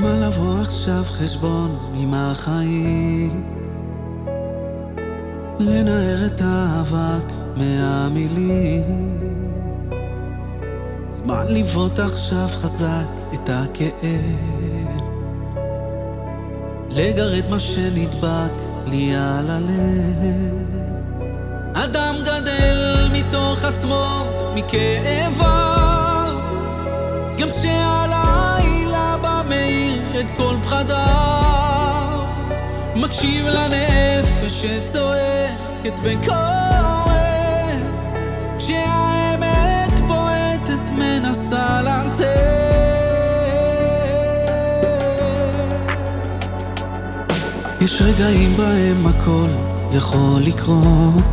זמן לבוא עכשיו חשבון עם החיים? לנער את האבק מהמילים. זמן לבעוט עכשיו חזק את הכאב. לגרד מה שנדבק לי על הלב. אדם גדל מתוך עצמו, מכאביו מקשיב לנפש שצועקת וקוראת. כשהאמת בועטת מנסה לנצח יש רגעים בהם הכל יכול לקרות.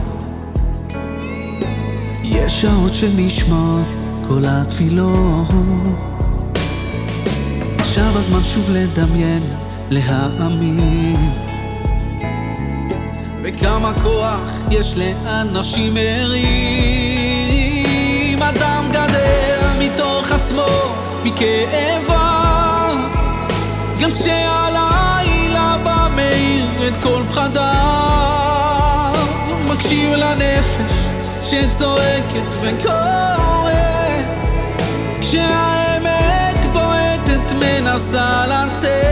יש שעות שנשמעות כל התפילות. עכשיו הזמן שוב לדמיין, להאמין וכמה כוח יש לאנשים ערים. אדם גדל מתוך עצמו, מכאביו גם כשהלילה בא מאיר את כל פחדיו. מקשיב לנפש שצועקת וקוראת. כשהאמת בועטת מנסה לצאת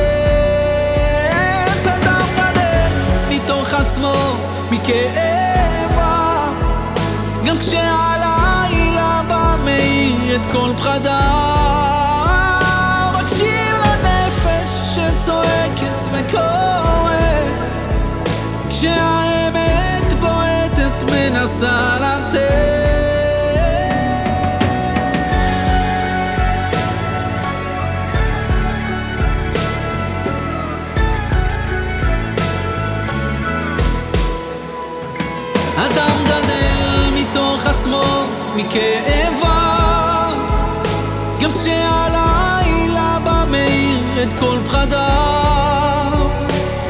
עצמו מכאבה גם כשהלילה בא מאיר את כל פחדיו אדם גדל מתוך עצמו, מכאביו גם כשהלילה בא מאיר את כל פחדיו.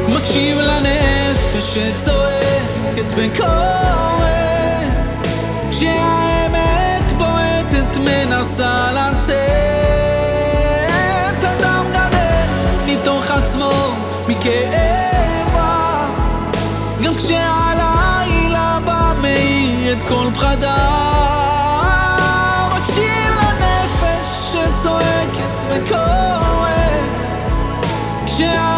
מקשיב לנפש שצועקת וקוראת כל פחדיו. מקשיב לנפש שצועקת וקוראת. מנסה